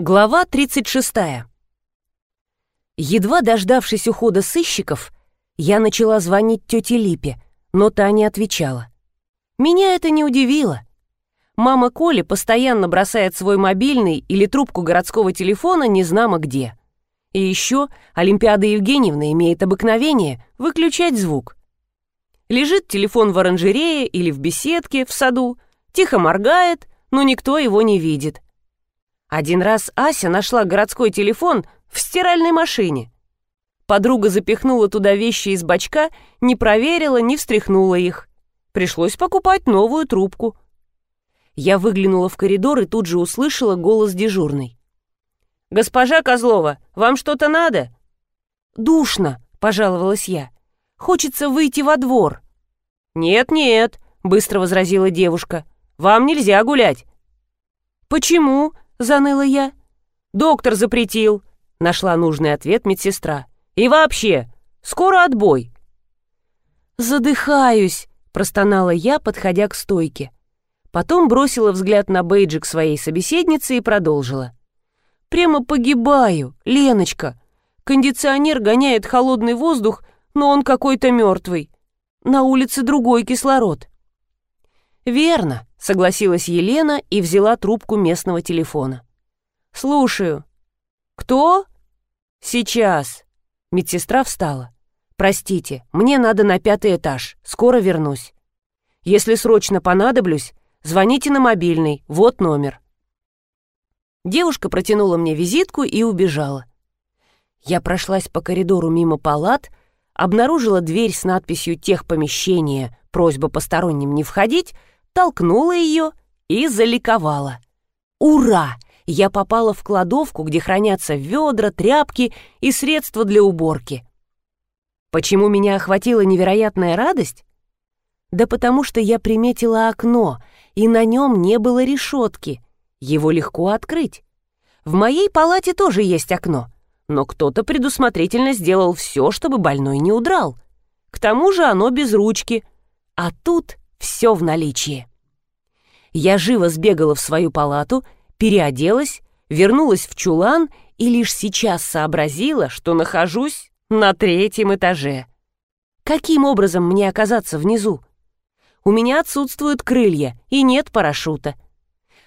Глава 36. Едва дождавшись ухода сыщиков, я начала звонить тете Липе, но та не отвечала. Меня это не удивило. Мама Коли постоянно бросает свой мобильный или трубку городского телефона незнамо где. И еще Олимпиада Евгеньевна имеет обыкновение выключать звук. Лежит телефон в оранжерее или в беседке в саду, тихо моргает, но никто его не видит. Один раз Ася нашла городской телефон в стиральной машине. Подруга запихнула туда вещи из бачка, не проверила, не встряхнула их. Пришлось покупать новую трубку. Я выглянула в коридор и тут же услышала голос дежурной. «Госпожа Козлова, вам что-то надо?» «Душно», — пожаловалась я. «Хочется выйти во двор». «Нет-нет», — быстро возразила девушка. «Вам нельзя гулять». «Почему?» — заныла я. «Доктор запретил», — нашла нужный ответ медсестра. «И вообще, скоро отбой». «Задыхаюсь», — простонала я, подходя к стойке. Потом бросила взгляд на бейджик своей собеседницы и продолжила. «Прямо погибаю, Леночка. Кондиционер гоняет холодный воздух, но он какой-то мертвый. На улице другой кислород». «Верно», — согласилась Елена и взяла трубку местного телефона. «Слушаю». «Кто?» «Сейчас». Медсестра встала. «Простите, мне надо на пятый этаж. Скоро вернусь. Если срочно понадоблюсь, звоните на мобильный. Вот номер». Девушка протянула мне визитку и убежала. Я прошлась по коридору мимо палат, обнаружила дверь с надписью «Техпомещение. Просьба посторонним не входить», толкнула ее и заликовала. «Ура! Я попала в кладовку, где хранятся ведра, тряпки и средства для уборки». Почему меня охватила невероятная радость? Да потому что я приметила окно, и на нем не было решетки. Его легко открыть. В моей палате тоже есть окно, но кто-то предусмотрительно сделал все, чтобы больной не удрал. К тому же оно без ручки, а тут все в наличии. Я живо сбегала в свою палату, переоделась, вернулась в чулан и лишь сейчас сообразила, что нахожусь на третьем этаже. Каким образом мне оказаться внизу? У меня отсутствуют крылья и нет парашюта.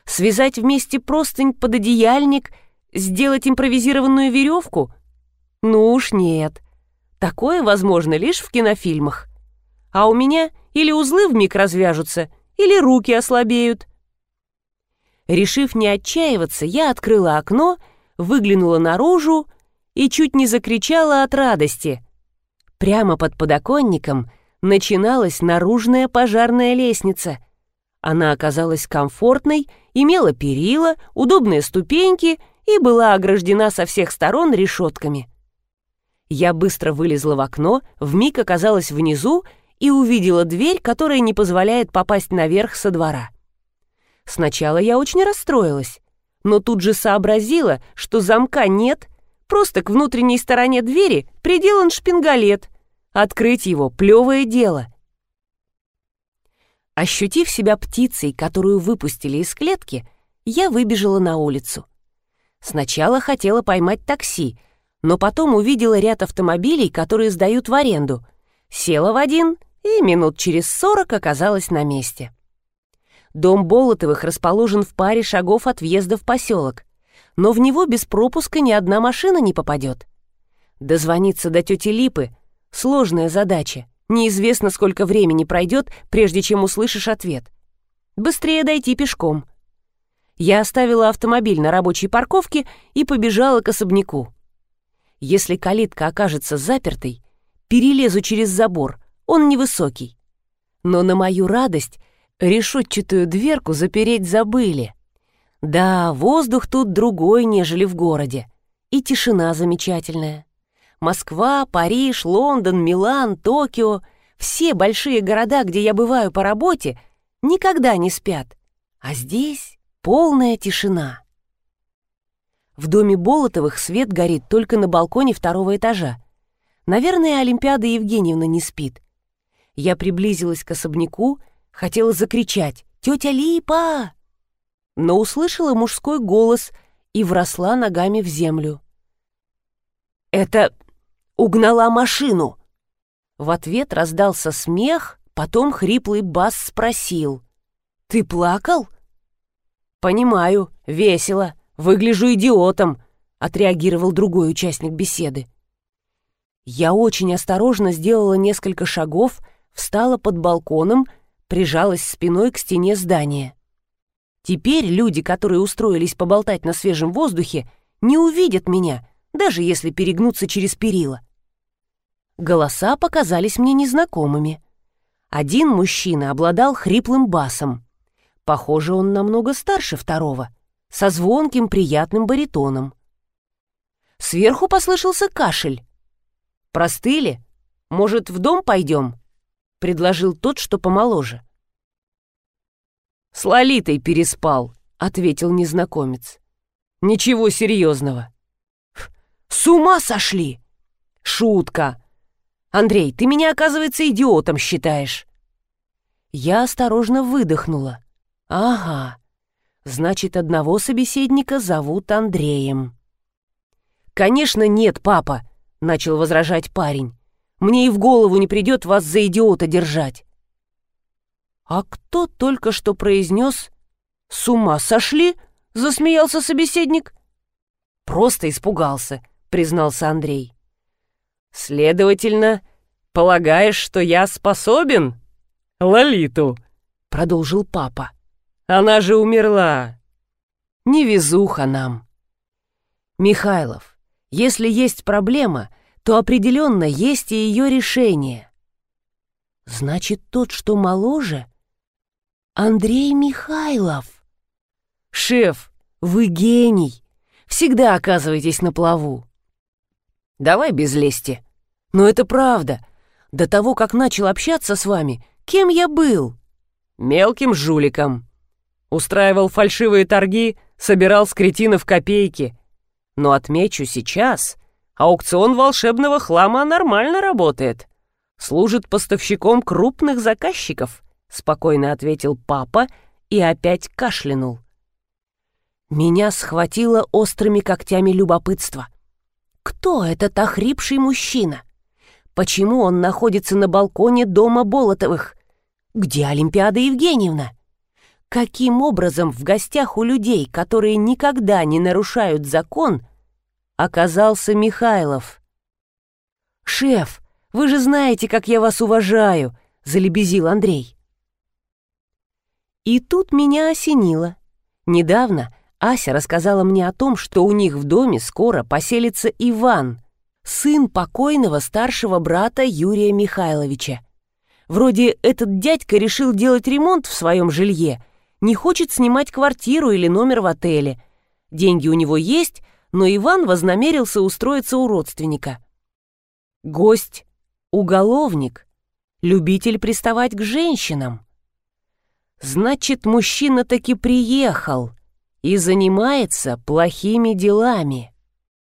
Связать вместе простынь под одеяльник, сделать импровизированную веревку? Ну уж нет. Такое возможно лишь в кинофильмах. А у меня или узлы вмиг развяжутся, или руки ослабеют. Решив не отчаиваться, я открыла окно, выглянула наружу и чуть не закричала от радости. Прямо под подоконником начиналась наружная пожарная лестница. Она оказалась комфортной, имела перила, удобные ступеньки и была ограждена со всех сторон решетками. Я быстро вылезла в окно, вмиг оказалась внизу и увидела дверь, которая не позволяет попасть наверх со двора. Сначала я очень расстроилась, но тут же сообразила, что замка нет, просто к внутренней стороне двери приделан шпингалет. Открыть его — плевое дело. Ощутив себя птицей, которую выпустили из клетки, я выбежала на улицу. Сначала хотела поймать такси, но потом увидела ряд автомобилей, которые сдают в аренду. Села в один и минут через сорок оказалась на месте. Дом Болотовых расположен в паре шагов от въезда в поселок, но в него без пропуска ни одна машина не попадет. Дозвониться до тети Липы — сложная задача. Неизвестно, сколько времени пройдет, прежде чем услышишь ответ. Быстрее дойти пешком. Я оставила автомобиль на рабочей парковке и побежала к особняку. Если калитка окажется запертой, перелезу через забор, он невысокий. Но на мою радость решетчатую дверку запереть забыли. Да, воздух тут другой, нежели в городе. И тишина замечательная. Москва, Париж, Лондон, Милан, Токио — все большие города, где я бываю по работе, никогда не спят. А здесь полная тишина. В доме Болотовых свет горит только на балконе второго этажа. Наверное, Олимпиада Евгеньевна не спит. Я приблизилась к особняку, хотела закричать «Тетя Липа!», но услышала мужской голос и вросла ногами в землю. «Это угнала машину!» В ответ раздался смех, потом хриплый бас спросил. «Ты плакал?» «Понимаю, весело, выгляжу идиотом», — отреагировал другой участник беседы. Я очень осторожно сделала несколько шагов, встала под балконом, прижалась спиной к стене здания. Теперь люди, которые устроились поболтать на свежем воздухе, не увидят меня, даже если перегнуться через перила. Голоса показались мне незнакомыми. Один мужчина обладал хриплым басом. Похоже, он намного старше второго, со звонким приятным баритоном. Сверху послышался кашель. «Простыли? Может, в дом пойдем?» — предложил тот, что помоложе. «С Лолитой переспал», — ответил незнакомец. «Ничего серьезного». «С ума сошли!» «Шутка!» «Андрей, ты меня, оказывается, идиотом считаешь». Я осторожно выдохнула. «Ага, значит, одного собеседника зовут Андреем». «Конечно нет, папа», — начал возражать парень. «Мне и в голову не придет вас за идиота держать». «А кто только что произнес «С ума сошли?» — засмеялся собеседник. «Просто испугался», — признался Андрей. «Следовательно, полагаешь, что я способен?» «Лолиту», — продолжил папа. «Она же умерла». «Невезуха нам». «Михайлов, если есть проблема, то определенно есть и ее решение». «Значит, тот, что моложе?» «Андрей Михайлов». «Шеф, вы гений! Всегда оказываетесь на плаву». Давай без лести. Но это правда. До того, как начал общаться с вами, кем я был? Мелким жуликом. Устраивал фальшивые торги, собирал с кретинов копейки. Но отмечу сейчас, аукцион волшебного хлама нормально работает. Служит поставщиком крупных заказчиков, спокойно ответил папа и опять кашлянул. Меня схватило острыми когтями любопытство — кто этот охрипший мужчина? Почему он находится на балконе дома Болотовых? Где Олимпиада Евгеньевна? Каким образом в гостях у людей, которые никогда не нарушают закон, оказался Михайлов? «Шеф, вы же знаете, как я вас уважаю», — залебезил Андрей. И тут меня осенило. Недавно Ася рассказала мне о том, что у них в доме скоро поселится Иван, сын покойного старшего брата Юрия Михайловича. Вроде этот дядька решил делать ремонт в своем жилье, не хочет снимать квартиру или номер в отеле. Деньги у него есть, но Иван вознамерился устроиться у родственника. Гость — уголовник, любитель приставать к женщинам. Значит, мужчина таки приехал — и занимается плохими делами.